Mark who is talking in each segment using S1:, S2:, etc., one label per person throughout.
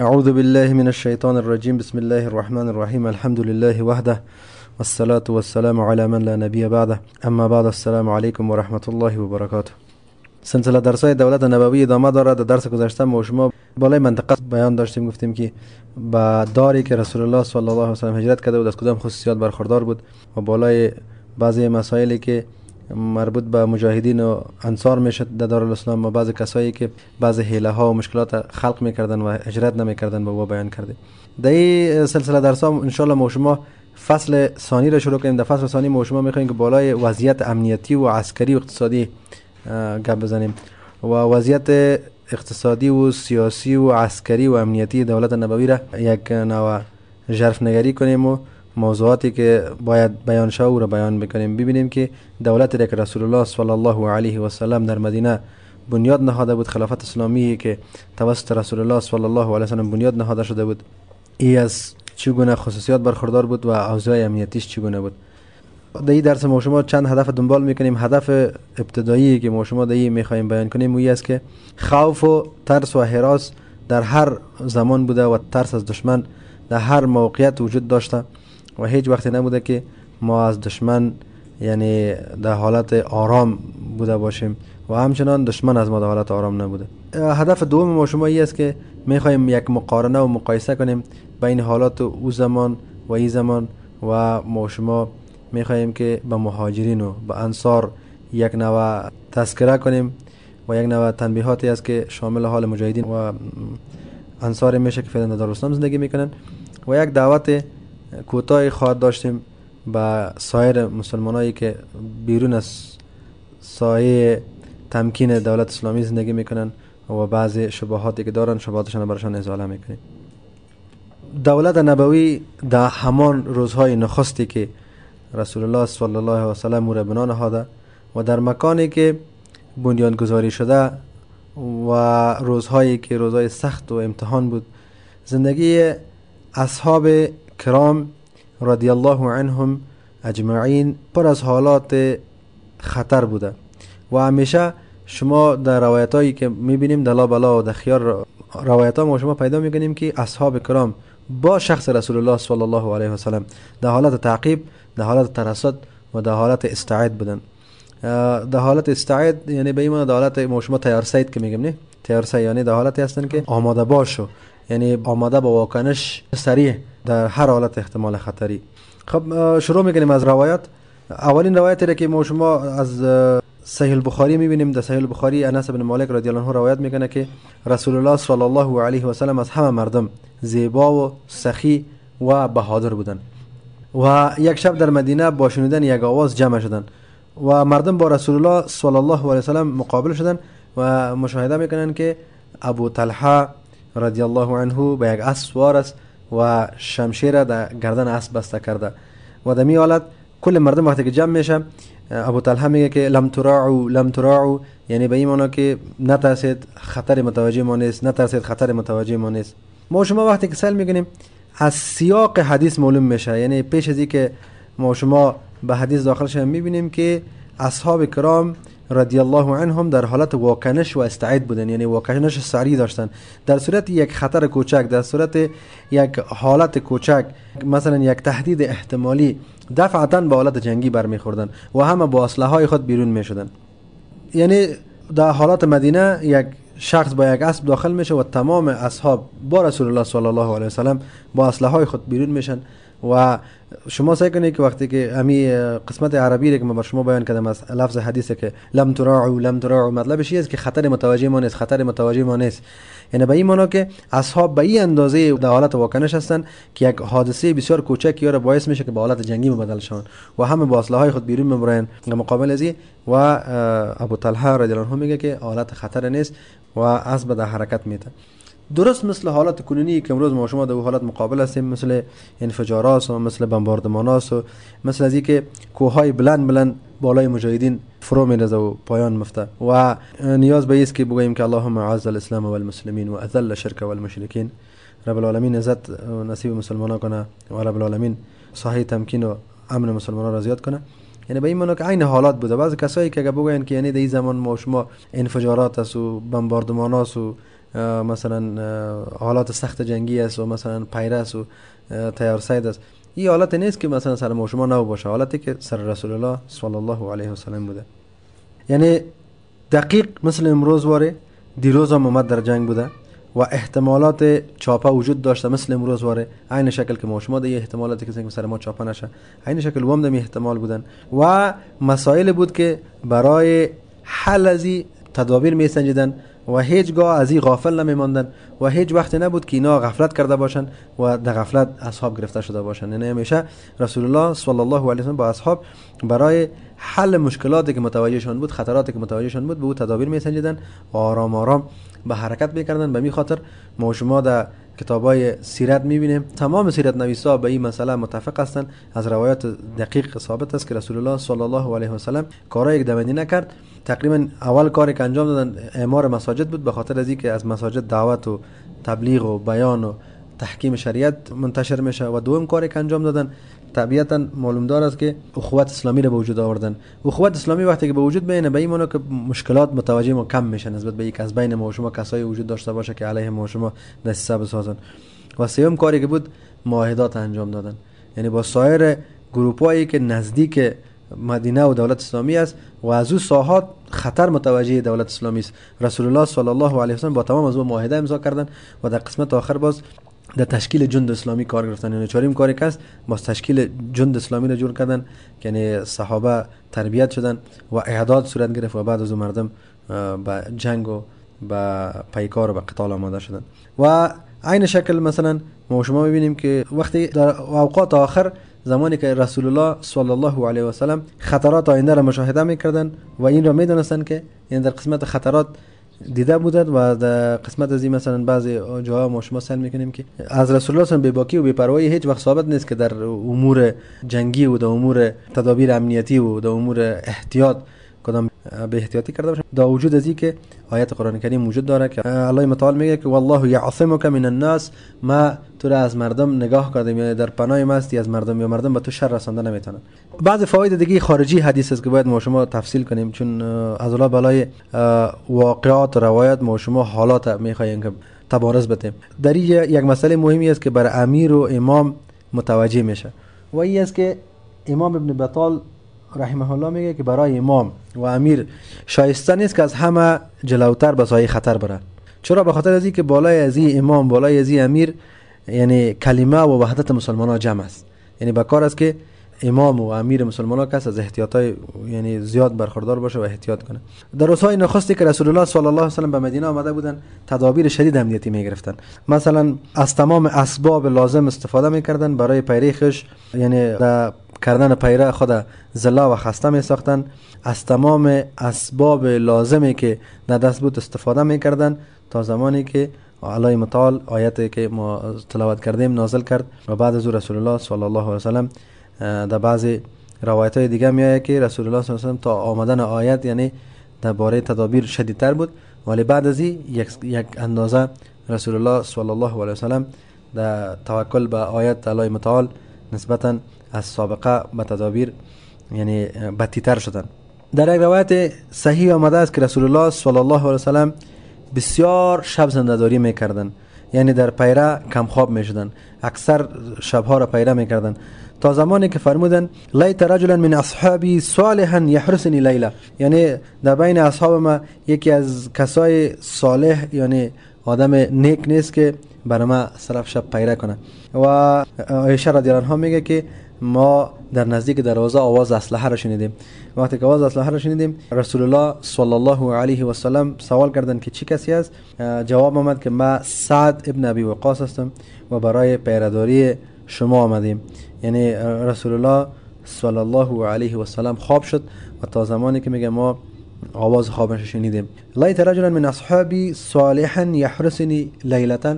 S1: أعوذ بالله من الشیطان الرجیم بسم الله الرحمن الرحیم الحمد لله وحده. والصلاة والسلام على من لا نبی بعده. أما بعد السلام علیکم و رحمت الله و برکاته سلسلة درس های دولت نبوی ادامه داره در درس گذشته ما شما بالای منطقه بیان داشتیم. گفتیم که با داری که رسول الله صلی الله علیه و سلم هجرت کرده بود از کدام خصوصیات برخوردار بود؟ و بالای بعضی مسائلی که مربوط به مجاهدین و انصار می‌شد در دارالاسلام و بعضی کسایی که بعضی حیله ها و مشکلات خلق می‌کردن و هجرت نمی‌کردن به او بیان کرده. در این سلسله درس ها انشالله ما شما فصل ثانی را شروع کنیم. در فصل ثانی ما شما می‌خوایم که بالای وضعیت امنیتی و عسکری و اقتصادی گپ بزنیم. و وضعیت اقتصادی و سیاسی و عسکری و امنیتی دولت نبوی را یک نوع جرف نگری کنیم و موضوعاتی که باید بیان شو را بیان بکنیم. ببینیم که دولت را که رسول الله صلی الله علیه و سلم در مدینه بنیاد نهاده بود. خلافت اسلامی که توسط رسول الله صلی الله علیه و سلم بنیاد نهاده شده بود. ای از چگونه خصوصیات برخوردار بود و اوضاع امنیتیش چگونه بود؟ در این درس ما شما چند هدف دنبال می‌کنیم. هدف ابتدایی که ما شما در این می‌خوایم بیان کنیم او است که خوف و ترس و حراس در هر زمان بوده و ترس از دشمن در هر موقعیت وجود داشته. و هیچ وقتی نبوده که ما از دشمن یعنی در حالت آرام بوده باشیم و همچنان دشمن از ما در حالت آرام نبوده. هدف دوم ما شما ای است که می‌خوایم یک مقارنه و مقایسه کنیم بین حالات او زمان و این زمان و ما شما می‌خواهیم که به مهاجرین و به انصار یک نوع تذکره کنیم و یک نوع تنبیهاتی است که شامل حال مجاهدین و انصار میشه که فعلا در اسلام زندگی می‌کنن. و یک دعوت کوتاه خواهد داشتیم به سایر مسلمانایی که بیرون از سایه تمکین دولت اسلامی زندگی می‌کنن و بعضی شبهاتی که دارن شبهاتشان برشان ازاله می‌کنیم. دولت نبوی در همان روزهای نخستی که رسول الله صلی الله علیه و سلم را بنا نهاده و در مکانی که بنیان گذاری شده و روزهایی که روزهای سخت و امتحان بود زندگی اصحاب کرام رضی الله عنهم اجمعین پر از حالات خطر بوده و همیشه شما در روایت هایی که می‌بینیم دلا بلا و در خیار روایت ها ما شما پیدا می‌کنیم که اصحاب کرام با شخص رسول الله صلی الله علیه و سلم در حالت تعقیب در حالت ترصد و در حالت استعد بودن. در حالت استعد یعنی به ایمان در حالت ما شما تیار سید که میگم نه؟ تیار سید یعنی در حالتی هستن که آماده باشو. یعنی آماده با واکنش سریع. در هر حالت احتمال خطری. خب شروع می‌کنیم از روایت اولین روایتی که ما شما از صحیح البخاری می‌بینیم در صحیح البخاری انس بن مالک رضی الله عنه روایت می‌کنه که رسول الله صلی الله علیه و سلم از همه مردم زیبا و سخی و بهادر بودن و یک شب در مدینه با شنیدن یک آواز جمع شدن و مردم با رسول الله صلی الله علیه و سلم مقابل شدن و مشاهده می‌کنن که ابو طلحه رضی الله عنه به یک اسب سوار است و شمشیر در گردن اسب بسته کرده. و در می حالت کل مردم وقتی که جمع میشه ابو طلحه میگه که لم تراعو لم تراعو یعنی به این معنا که نترسید خطر متوجه ما نیست نترسید خطر متوجه ما نیست. ما شما وقتی که سل می‌کنیم از سیاق حدیث معلوم میشه یعنی پیش از که ما شما به حدیث داخل شدیم می‌بینیم که اصحاب کرام رضی الله عنهم در حالت واکنش و استعد بودن. یعنی واکنش سریع داشتن. در صورت یک خطر کوچک در صورت یک حالت کوچک مثلا یک تهدید احتمالی دفعتا به حالت جنگی برمیخوردن و همه با اسلحه های خود بیرون می‌شدن. یعنی در حالات مدینه یک شخص با یک اسب داخل میشه و تمام اصحاب با رسول الله صلی الله علیه و سلم با اسلحه های خود بیرون میشن و شما سعی کنید که وقتی که امی قسمت عربی رو که من بر شما بیان کردم از لفظ حدیثه که لم تراعو لم تراعو مطلبش است که خطر متوجه ما نیست خطر متوجه ما نیست. یعنی به این معنا که اصحاب به این اندازه در حالت واکنش هستن که یک حادثه بسیار کوچک یا باعث میشه که به حالت جنگی مبدل شون و همه با اسلحه های خود بیرون می‌برن مقابل از و ابو طلحه رضی الله عنه میگه که حالت خطر نیست و اسب در حرکت میته درست مثل حالات کنونی که امروز ما شما در حالات مقابل هستیم مثل انفجارات و مثل بمباردمانات و مثل از که کوههای بلند بلند بالای مجاهدین فرو و پایان مفته و نیاز به است که بگوییم که اللهم اعز الاسلام والمسلمین و اذل الشرك والمشرکین. رب العالمین عزت و نصیب مسلمانان کنه و رب العالمین صحیح تمکین و امن مسلمانان را زیاد کنه. یعنی به این معنی که عین حالات بوده. بعضی کسایی که اگه بگوین که یعنی در این زمان ما شما انفجارات است و بمباردمانات و مثلا حالات سخت جنگی است و مثلا پیره است و تیار سید است. این حالت نیست که مثلا سر ما شما نو باشه حالتی که سر رسول الله صلی الله علیه و سلم بوده. یعنی دقیق مثل امروز واره دیروز هم اومد در جنگ بوده و احتمالات چاپه وجود داشته مثل امروز واره عین شکل که ما شما ده احتمالاتی که سر ما چاپه نشه. عین شکل وام دمی احتمال بودن. و مسائل بود که برای حل ازی تدابیر می سنجیدن و هیچگاه از این غافل نمیماندن و هیچ وقت نبود که اینا غفلت کرده باشن و در غفلت اصحاب گرفته شده باشن. یعنی همیشه رسول الله صلی الله علیه و با اصحاب برای حل مشکلاتی که متوجهشان بود خطراتی که متوجهشان بود به او تدابیر میسنجیدن و آرام آرام به حرکت می‌کردن. به می خاطر ما شما در کتابای سیرت می‌بینیم. تمام سیرت نویسا به این مسئله متفق هستند. از روایات دقیق ثابت است که رسول الله صلی الله علیه و سلم کارای یک دمنی نکرد. تقریبا اول کاری که انجام دادن اعمار مساجد بود به خاطر از اینکه از مساجد دعوت و تبلیغ و بیان و تحکیم شریعت منتشر میشه و دوم کاری که انجام دادن طبیعتا معلوم دار است که اخوت اسلامی رو به وجود آوردن. اخوت اسلامی وقتی که به وجود بینه به این که مشکلات متوجه ما کم میشه نسبت به یک از بین ما و شما کسایی وجود داشته باشه که علیه ما و شما دسیسه بسازن و سوم کاری که بود معاهدات انجام دادن. یعنی با سایر گروپایی که نزدیک مدینه و دولت اسلامی است و از او ساحات خطر متوجه دولت اسلامی است. رسول الله صلی الله علیه و با تمام از او معاهده امضا کردن و در قسمت آخر باز در تشکیل جند اسلامی کار گرفتن. یعنی چهارم کاری که است. باز تشکیل جند اسلامی را جور کردن یعنی صحابه تربیت شدن و اعداد صورت گرفت و بعد از مردم به جنگ و به پیکار و به قتال آماده شدن. و عین شکل مثلا ما شما می‌بینیم که وقتی در اوقات آخر زمانی که رسول الله صلی الله علیه و سلم خطرات آینده را مشاهده می‌کردن و این را می‌دونستن که این در قسمت خطرات دیده بودند و در قسمت از این مثلا بعضی جاها ما شما سن می‌کنیم که از رسول الله به باکی و بی‌پروایی هیچ وقت ثابت نیست که در امور جنگی و در امور تدابیر امنیتی و در امور احتیاط کدام به احتیاطی کرده باشه دا وجود از که آیت قرآن کریم وجود داره که الله متعال میگه که والله یعصمک من الناس ما تو را از مردم نگاه کردیم. یعنی در پناه مستی از مردم یا مردم به تو شر رسانده نمی‌تونن. بعض فواید دیگه خارجی حدیث است که باید ما شما تفصیل کنیم چون از الله بالای واقعات و روایت ما شما حالات می‌خوایم که تبارز بتیم. در یک مسئله مهمی است که بر امیر و امام متوجه میشه. و این است که امام ابن بطال رحمه الله میگه که برای امام و امیر شایسته نیست که از همه جلوتر به خطر بره. چرا؟ به خاطر از که بالای از امام بالای از امیر یعنی کلمه و وحدت مسلمان ها جمع است. یعنی به کار است که امام و امیر مسلمان ها کس از احتیاط های یعنی زیاد برخوردار باشه و احتیاط کنه. در روزهای نخستی که رسول الله صلی الله علیه و سلم به مدینه آمده بودن تدابیر شدید امنیتی می گرفتن. مثلا از تمام اسباب لازم استفاده می‌کردن برای پیریخش یعنی کردن پیره خود زلا و خسته می ساختن از تمام اسباب لازمی که در دست بود استفاده می کردن تا زمانی که علای متعال آیتی که ما تلاوت کردیم نازل کرد. و بعد از رسول الله صلی الله علیه و سلم در بعضی روایت های دیگه میآید که رسول الله صلی الله علیه و تا آمدن آیت یعنی باره تدابیر شدیدتر بود. ولی بعد از یک, یک اندازه رسول الله صلی الله علیه و سلم در توکل به آیت علای متعال نسبتا از سابقه به تدابیر یعنی بدتر شدن. در یک روایت صحیح آمده است که رسول الله صلی الله علیه وسلم بسیار شب زندهداری می‌کردن. یعنی در پیره کم خواب می‌شدن. اکثر شبها را پیره می‌کردن. تا زمانی که فرمودن لیت رجلا من اصحابی صالحا یحرسنی لیلا. یعنی در بین اصحاب ما یکی از کسای صالح یعنی آدم نیک نیست که برای ما صرف شب پیره کنه. و عایشه رضی الله میگه که ما در نزدیک دروازه آواز اسلحه را شنیدیم. وقتی که آواز اسلحه را شنیدیم رسول الله صلی الله علیه و سلم سوال کردند که چی کسی است؟ جواب آمد که ما سعد ابن ابی وقاص هستم و برای پیرداری شما آمدیم. یعنی رسول الله صلی الله علیه و سلم خواب شد و تا زمانی که میگه ما آواز خوابش شنیدیم. لایت رجلا من اصحابی صالحا یحرسنی لیلتا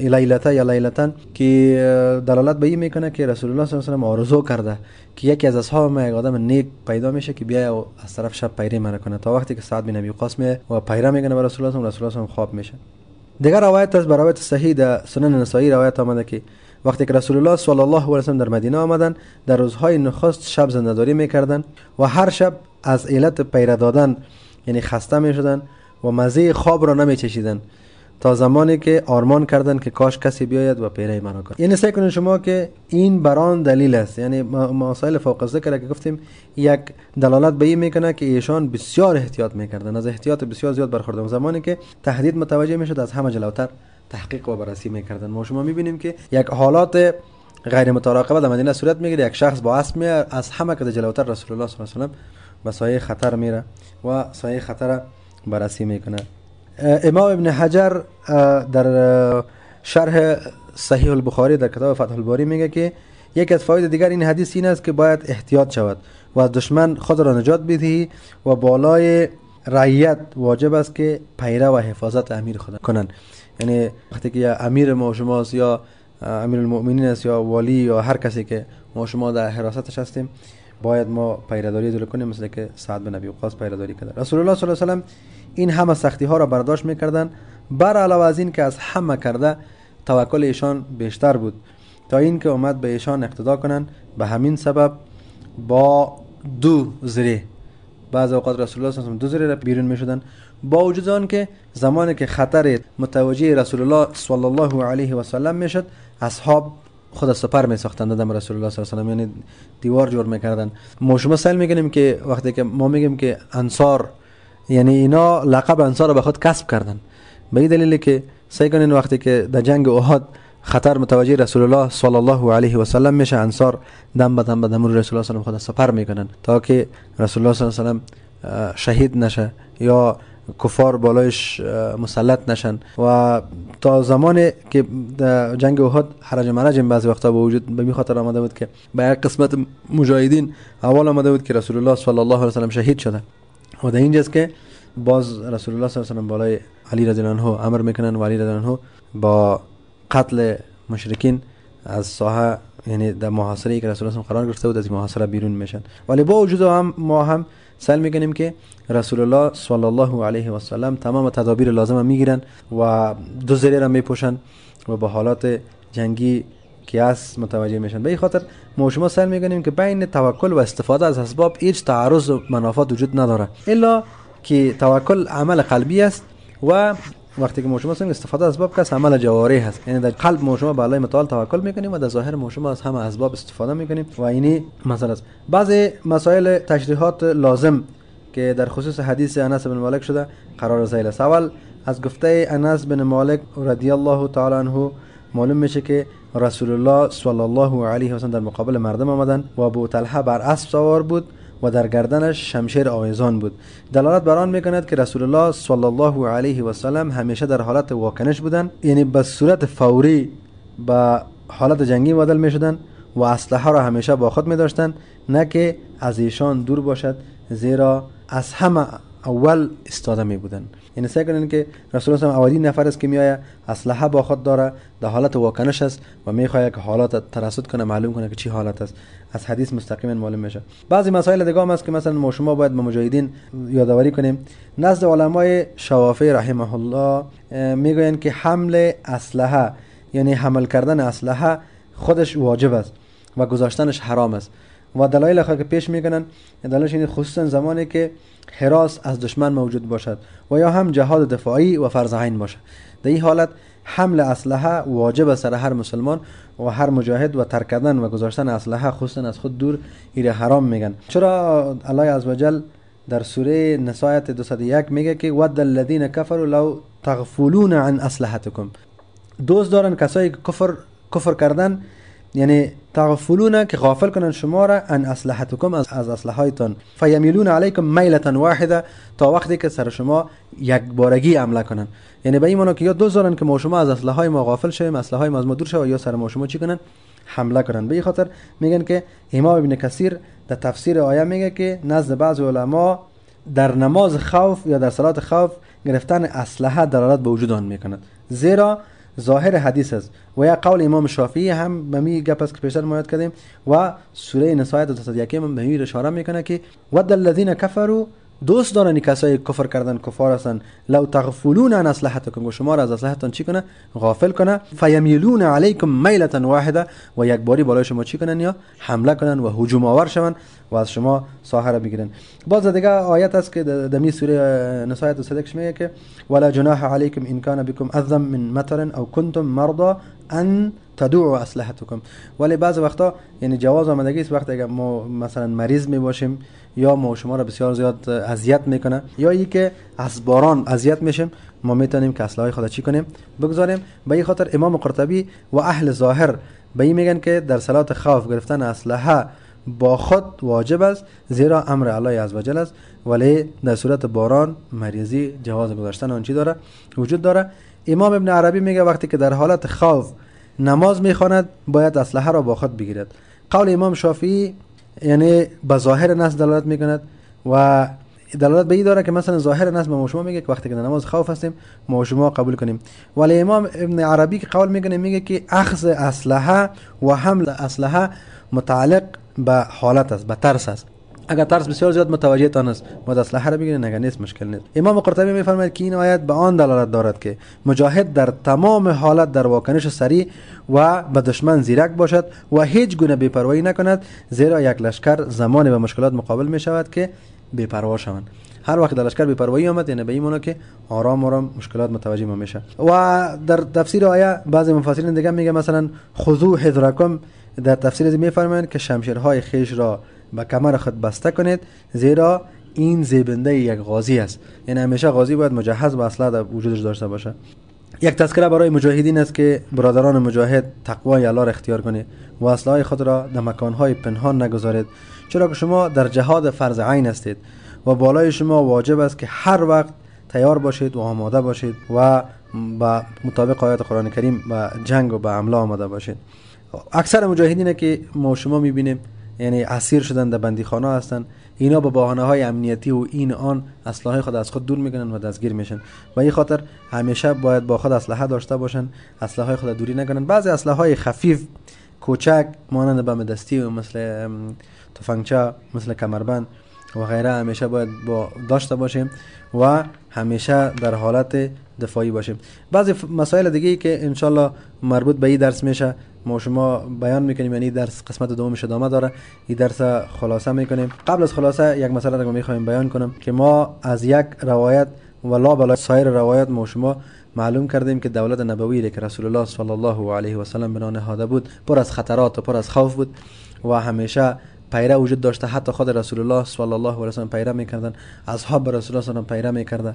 S1: لیلتا یا لیلتا که دلالت به این می‌کنه که رسول الله صلی الله علیه و آرزو کرده که یکی از اصحاب ما یک آدم نیک پیدا میشه که بیا از طرف شب پیری منه کنه. تا وقتی که سعد بن ابی وقاص می و پیره می‌کنه به رسول الله رسول الله خواب میشه. دیگر روایت از روایت صحیح در سنن نسائی روایت آمده که وقتی که رسول الله صلی الله علیه و در مدینه آمدن در روزهای نخست شب زندهداری می‌کردن و هر شب از علت پیره دادن یعنی خسته می‌شدن و مزه خواب را نمیچشیدن. تا زمانی که آرمان کردن که کاش کسی بیاید و پیره مرا کند یعنی سعی کنید شما که این بران دلیل است. یعنی مسائل فوق ذکر که گفتیم یک دلالت به این می‌کنه که ایشان بسیار احتیاط می‌کردن. از احتیاط بسیار زیاد برخوردن زمانی که تهدید متوجه می‌شد از همه جلوتر تحقیق و بررسی می‌کردن. ما شما می‌بینیم که یک حالات غیر متراقبه در مدینه صورت می‌گیره. یک شخص با اسب از همه که جلوتر رسول الله صلی الله علیه و به سایه خطر میره و سایه خطر بررسی می‌کنه. امام ابن حجر در شرح صحیح البخاری در کتاب فتح الباری میگه که یک از فاید دیگر این حدیث این است که باید احتیاط شود و از دشمن خود را نجات بدهی و بالای رعیت واجب است که پیره و حفاظت امیر خود کنند. یعنی وقتی که امیر ما شماست یا امیر المؤمنین است یا والی یا هر کسی که ما شما در حراستش هستیم باید ما پیرداری دل کنیم مثل که سعد بن ابی وقاص پیرداری کرد. رسول الله صلی الله علیه و این همه سختی ها را برداشت می‌کردن. بر علاوه از این که از همه کرده توکل ایشان بیشتر بود. تا اینکه اومد به ایشان اقتدا کنند. به همین سبب با دو زره. بعض اوقات رسول الله صلی الله دو زره را بیرون می‌شدن. با وجود آن که زمانی که خطر متوجه رسول الله صلی الله علیه و سلم می‌شد اصحاب خود سپر می ساختند دم رسول الله صلی الله علیه و یعنی دیوار جور می‌کردن ما شما سل میگنیم که وقتی که ما میگیم که انصار یعنی اینا لقب انصار رو به خود کسب کردن. به این دلیل که سعی کنین وقتی که در جنگ احد خطر متوجه رسول الله صلی الله علیه و سلم میشه انصار دم به دم به دم رسول الله صلی الله علیه و سپر می‌کنن تا که رسول الله صلی الله علیه و شهید نشه یا کفار بالایش مسلط نشن. و تا زمانی که جنگ احد حرج مرج بعضی وقتا به وجود به خاطر آمده بود که به یک قسمت مجاهدین اول آمده بود که رسول الله صلی الله علیه و سلم شهید شده و در اینجاست که باز رسول الله صلی الله علیه و بالای علی رضی الله عنه امر می‌کنن و علی رضی الله عنه با قتل مشرکین از ساحه یعنی در محاصره که رسول الله قرار گرفته بود از محاصره بیرون میشن. ولی با وجود هم ما هم سل می‌کنیم که رسول الله صلی الله علیه و سلم تمام تدابیر لازم می‌گیرن و دو زره را میپوشن و با حالات جنگی کیاس متوجه میشن. به این خاطر ما شما سل می‌کنیم که بین توکل و استفاده از اسباب هیچ تعارض و منافات وجود نداره. الا که توکل عمل قلبی است و وقتی که شما استفاده از اسباب کس عمل جواری هست. یعنی در قلب ما شما بالای متعال توکل می‌کنیم و در ظاهر ما شما از همه اسباب استفاده می‌کنیم. و اینی مثلا است. بعضی مسائل تشریحات لازم که در خصوص حدیث انس بن مالک شده قرار زیل اول از گفته انس بن مالک رضی الله تعالی عنه معلوم میشه که رسول الله صلی الله علیه و سلم در مقابل مردم آمدن و ابو طلحه بر اسب سوار بود. و در گردنش شمشیر آویزان بود. دلالت بر آن می‌کند که رسول الله صلی الله علیه و سلم همیشه در حالت واکنش بودند یعنی به صورت فوری به حالت جنگی بدل می‌شدند و اسلحه را همیشه با خود می داشتند نه که از ایشان دور باشد زیرا از همه اول استاده می بودن. یعنی سعی کنین که رسول الله اولین نفر است که میآید اسلحه با خود داره در حالت واکنش است و می‌خواهد که حالات ترسد کنه معلوم کنه که چی حالت است. از حدیث مستقیما معلوم میشه. بعضی مسائل دیگه هم است که مثلا ما شما باید به مجاهدین یادآوری کنیم. نزد علمای شوافی رحمه الله می‌گویند که حمل اسلحه یعنی حمل کردن اسلحه خودش واجب است و گذاشتنش حرام است. و دلایل خود که پیش می‌کنن دلایلش این خصوصا زمانی که حراس از دشمن موجود باشد و یا هم جهاد دفاعی و فرض عین باشد. در این حالت حمل اسلحه واجب سر هر مسلمان و هر مجاهد و ترک و گذاشتن اسلحه خصوصا از خود دور ایره حرام میگن. چرا الله عزوجل در سوره نسایت 201 میگه که ود الذين كفروا لو تغفلون عن اسلحتكم دوست دارن کسایی که کفر کفر کردن یعنی تغفلون که غافل کنن شما را ان اسلحتکم از, از اسلحه هایتان فیمیلون علیکم میلتا واحده تا وقتی که سر شما یک بارگی عمله کنن. یعنی به این که یا دو زارن که ما شما از اسلحه های ما غافل شویم اسلحه های ما از ما دور شویم یا سر ما شما چی کنن؟ حمله کنن. به این خاطر میگن که امام ابن کثیر در تفسیر آیه میگه که نزد بعض علما در نماز خوف یا در صلات خوف گرفتن اسلحه دلالت به وجود آن می‌کند. زیرا ظاهر حدیث است. و یا قول امام شافعی هم به می گپ است که پیشتر ما کردیم. و سوره نساء 201 هم به می اشاره می‌کنه که ود الذين كفروا دوست دارن کسایی کفر کردن کفار هستن. لو تغفلون عن اصلحتکم و شما را از اصلحتان چی کنه؟ غافل کنه. فیمیلون علیکم میلتا واحده. و یک باری بالای شما چی کنن یا؟ حمله کنن و هجوم آور شون و از شما ساحه را بگیرن باز دیگه آیت است که در می سوره نساء آیت صدقش میگه که ولا جناح علیکم ان کان بكم اذى من مطر او کنتم مرضى ان تدعوا اسلحتکم. ولی بعض وقتا یعنی جواز آمدگی است. وقتی اگر ما مثلا مریض می باشیم یا ما شما را بسیار زیاد اذیت می‌کنه یا ای که از باران اذیت میشیم ما می‌تونیم که اسلحه خود چی کنیم؟ بگذاریم به این خاطر امام قرطبی و اهل ظاهر به میگن که در صلات خوف گرفتن اسلحه با خود واجب است زیرا امر الله عزوجل است. ولی در صورت باران مریضی جواز گذاشتن آن چی داره؟ وجود داره. امام ابن عربی میگه وقتی که در حالت خوف نماز می‌خواند باید اسلحه را با خود بگیرد. قول امام شافعی یعنی به ظاهر نص دلالت می‌کند و دلالت به این داره که مثلا ظاهر نص ما شما میگه که وقتی که نماز خوف هستیم ما شما قبول کنیم. ولی امام ابن عربی که قول می‌کنه میگه که اخذ اسلحه و حمل اسلحه متعلق به حالت است به ترس است. اگر ترس بسیار زیاد متوجه تان است. ما اسلحه را بگیرین اگر نیست مشکل نیست. امام قرطبی میفرماید که این آیت به آن دلالت دارد که مجاهد در تمام حالت در واکنش سریع و به دشمن زیرک باشد و هیچ گونه بی‌پروایی نکند زیرا یک لشکر زمانی به مشکلات مقابل می شود که بی‌پروا شوند. هر وقت در لشکر بی‌پروایی آمد یعنی به این که آرام آرام مشکلات متوجه ما میشه و در تفسیر آیه بعضی مفسرین دیگه میگه مثلا خذو حذرکم در تفسیر میفرمایند که شمشیرهای خیش را به کمر خود بسته کنید زیرا این زیبنده یک غازی است. یعنی همیشه غازی باید مجهز به اسلحه وجودش داشته باشه. یک تذکره برای مجاهدین است که برادران مجاهد تقوای الله را اختیار کنید و اسلحه خود را در مکانهای پنهان نگذارید. چرا که شما در جهاد فرض عین هستید و بالای شما واجب است که هر وقت تیار باشید و آماده باشید و با مطابق آیات قرآن کریم به جنگ و به عمله آماده باشید. اکثر مجاهدین که ما شما می‌بینیم یعنی اسیر شدن در بندی خانه هستن. اینا با بهانه های امنیتی و این آن اسلحه خود از خود دور می‌کنن و دستگیر میشن. و این خاطر همیشه باید با خود اسلحه داشته باشن اسلحه خود دوری نکنن. بعضی اسلحه های خفیف کوچک مانند بم دستی و مثل تفنگچه مثل کمربند و غیره همیشه باید با داشته باشیم و همیشه در حالت دفاعی باشیم. بعضی مسائل دیگه ای که انشالله مربوط به این درس میشه ما شما بیان می‌کنیم یعنی درس قسمت دومش ادامه داره. این درس خلاصه می‌کنیم. قبل از خلاصه یک مسئله رو می‌خوایم بیان کنم که ما از یک روایت و لا بلا سایر روایت ما شما معلوم کردیم که دولت نبوی که رسول الله صلی الله علیه و سلم بنا نهاده بود پر از خطرات و پر از خوف بود و همیشه پیره وجود داشته. حتی خود رسول الله صلی الله علیه و سلم پیره می‌کردن اصحاب رسول الله صلی الله پیره می‌کرده.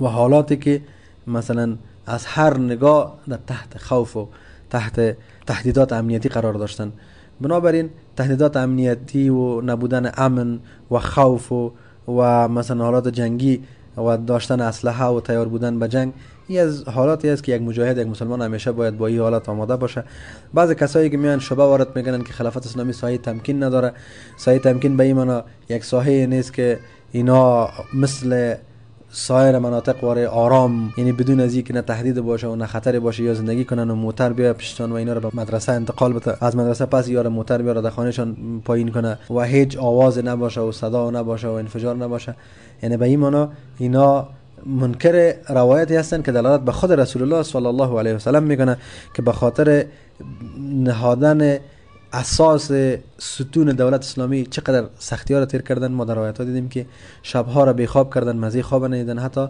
S1: و حالاتی که مثلا از هر نگاه در تحت خوف و تحت تهدیدات امنیتی قرار داشتن. بنابراین تهدیدات امنیتی و نبودن امن و خوف و, و مثلا حالات جنگی و داشتن اسلحه و تیار بودن به جنگ این از حالاتی است که یک مجاهد یک مسلمان همیشه باید با این حالات آماده باشه. بعضی کسایی که میان شبه وارد می‌کنن که خلافت اسلامی سایه تمکین نداره. سایه تمکین به این یک ساحه نیست که اینا مثل سایر مناطق واره آرام یعنی بدون از اینکه نه تهدید باشه و نه خطری باشه یا زندگی کنن و موتر بیا پیشتان و اینا رو به مدرسه انتقال بده. از مدرسه پس یار موتر بیاره در خانهشان پایین کنه و هیچ آواز نباشه و صدا نباشه و انفجار نباشه. یعنی به این معنا اینا منکر روایتی هستن که دلالت به خود رسول الله صلی الله علیه و سلم می‌کنه که به خاطر نهادن اساس ستون دولت اسلامی چقدر سختی ها را تیر کردن ما در روایت ها دیدیم که شبها را بیخواب کردن مزی خواب ندیدن حتی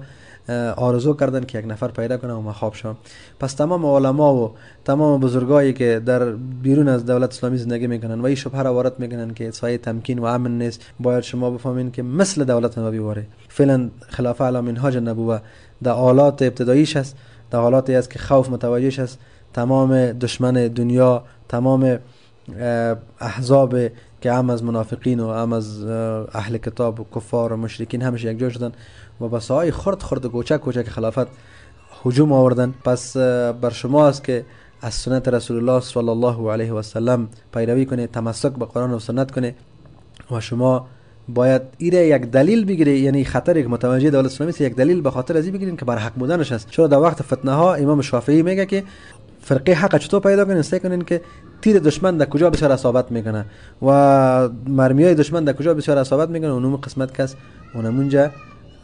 S1: آرزو کردن که یک نفر پیدا کنه و ما خواب شم پس تمام علما و تمام بزرگایی که در بیرون از دولت اسلامی زندگی می‌کنن و این شبه را وارد می‌کنن که سایه تمکین و امن نیست باید شما بفهمین که مثل دولت نبوی واره فعلا خلافه علی منهاج نبوه در آلات ابتداییش است در حالاتی است که خوف متوجهش است. تمام دشمن دنیا تمام احزاب که هم از منافقین و هم از اهل کتاب و کفار و مشرکین همش یک جا شدن و با سای خرد خرد و کوچک کوچک خلافت هجوم آوردن. پس بر شما است که از سنت رسول الله صلی الله علیه و سلم پیروی کنه تمسک به قرآن و سنت کنه و شما باید ایره یک دلیل بگیری یعنی خطر یک متوجه دولت اسلامی یک دلیل به خاطر ازی بگیرین که بر حق بودنش است. چرا در وقت فتنه ها امام شافعی میگه که فرقه حق چطور پیدا کنین؟ سعی کنین که تیر دشمن در کجا بسیار اصابت می‌کنه و مرمی های دشمن در کجا بسیار اصابت می‌کنه و نوم قسمت کس اونمونجا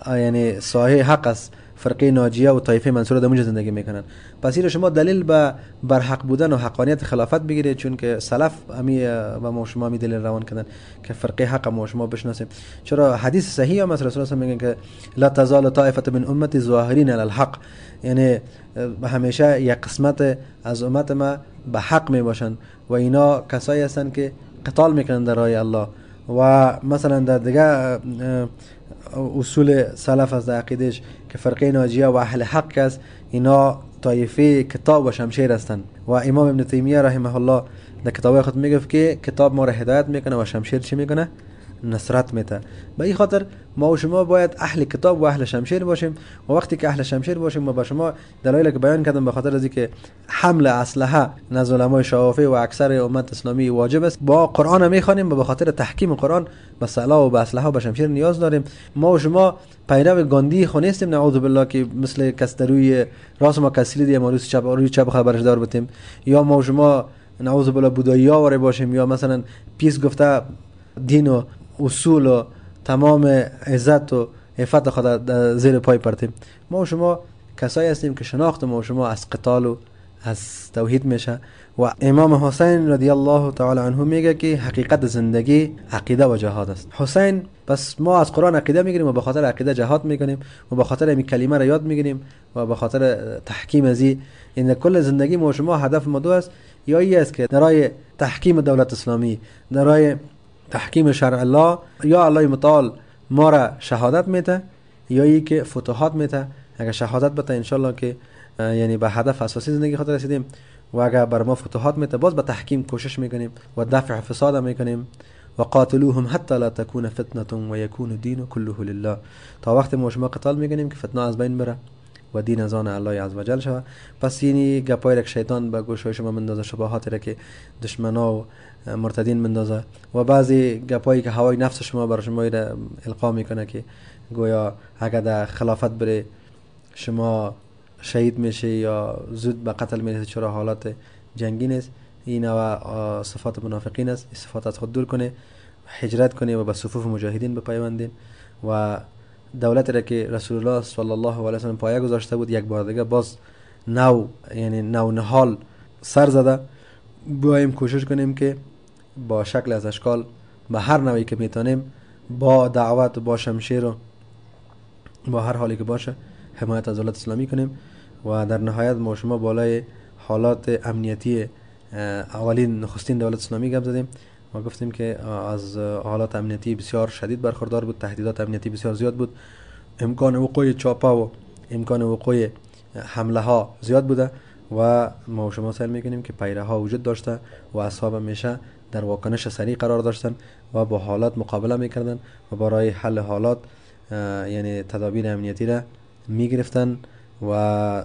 S1: یعنی صاحب حق است. فرقه ناجیه و طایفه منصوره در اونجا زندگی می‌کنن. پس این شما دلیل به برحق بودن و حقانیت خلافت بگیرید چون که سلف امی و ما شما می دلیل روان کردن که فرقه حق ما شما بشناسیم. چرا حدیث صحیح هم رسول الله میگن که لا تزال طائفه من امتی ظاهرین علی الحق. یعنی همیشه یک قسمت از امت ما به حق می باشند و اینا کسایی هستند که قتال می‌کنن در راه الله. و مثلا در دیگه اصول سلف از عقیدش که فرقه ناجیه و اهل حق است اینا طایفه کتاب و شمشیر هستند. و امام ابن تیمیه رحمه الله در کتاب خود می‌گفت که کتاب ما را هدایت می‌کنه و شمشیر چی می‌کنه؟ نصرت میده. به این خاطر ما و شما باید اهل کتاب و اهل شمشیر باشیم و وقتی که اهل شمشیر باشیم ما با شما دلایل که بیان کردم به خاطر از که حمل اسلحه نزد علمای شافعی و اکثر امت اسلامی واجب است با قرآن می‌خوانیم و به خاطر تحکیم قرآن به سلاح و به اسلحه و به شمشیر نیاز داریم. ما و شما پیرو گاندی خو نیستیم نعوذ بالله که مثل کس روی راست ما کسلی دی روی چپ روی چپ خبرش دار بتیم. یا ما و شما نعوذ بالله بودایی باشیم یا مثلا پیس گفته دین و اصول و تمام عزت و عفت خود زیر پای پرتیم ما و شما کسایی هستیم که شناخت ما و شما از قتال و از توحید میشه و امام حسین رضی الله تعالی عنه میگه که حقیقت زندگی عقیده و جهاد است حسین پس ما از قرآن عقیده می‌گیریم و به خاطر عقیده جهاد می‌کنیم و به خاطر این کلمه را یاد می‌گیریم و به خاطر تحکیم ازی این کل زندگی ما و شما هدف ما دو است یا ای است که درای تحکیم دولت اسلامی درای تحکیم شرع الله یا الله متعال ما را شهادت میده یا ای که فتوحات میده. اگر شهادت بده انشالله که یعنی به هدف اساسی زندگی خاطر رسیدیم. و اگر بر ما فتوحات میده باز به تحکیم کوشش می‌کنیم و دفع فساد می‌کنیم. و قاتلوهم حتی لا تكون فتنه و یکون دین كله لله. تا وقت ما شما قتال می‌کنیم که فتنه از بین بره. و دین از آن الله عزوجل شود. پس یعنی گپای شیطان به گوش شما مندازه شباهاتی را که دشمنا و مرتدین مندازه. و بعضی گپایی که هوای نفس شما بر شما را القا می‌کنه که گویا اگر در خلافت بره شما شهید میشه یا زود به قتل می‌رسه چرا حالات جنگی نیست؟ این و صفات منافقین است. صفات از خود دور کنه هجرت کنه و به صفوف مجاهدین بپیوندین و دولت را که رسول الله صلی الله علیه و سلم پایه گذاشته بود یک بار دیگه باز نو یعنی نو نهال سر زده. بیایم کوشش کنیم که با شکل از اشکال به هر نوعی که می‌تونیم با دعوت با شمشیر و با هر حالی که باشه حمایت از دولت اسلامی کنیم و در نهایت ما شما بالای حالات امنیتی اولین نخستین دولت اسلامی گپ زدیم. ما گفتیم که از حالات امنیتی بسیار شدید برخوردار بود تهدیدات امنیتی بسیار زیاد بود. امکان وقوع چاپا و امکان وقوع حمله ها زیاد بوده و ما شما سعی می‌کنیم که پیره ها وجود داشته و اصحاب میشه در واکنش سریع قرار داشتن و با حالات مقابله می‌کردن و برای حل حالات یعنی تدابیر امنیتی را می‌گرفتن و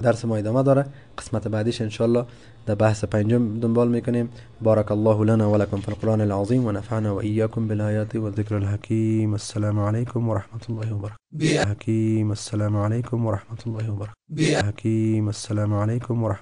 S1: درس ما ادامه داره. قسمت بعدیش انشالله در بحث پنجم دنبال میکنیم بارك الله لنا ولكم في القرآن العظيم ونفعنا وإياكم بالآيات والذكر الحكيم. السلام عليكم ورحمة الله وبركاته. حكيم السلام عليكم ورحمة الله وبركاته. حكيم السلام عليكم ورحمة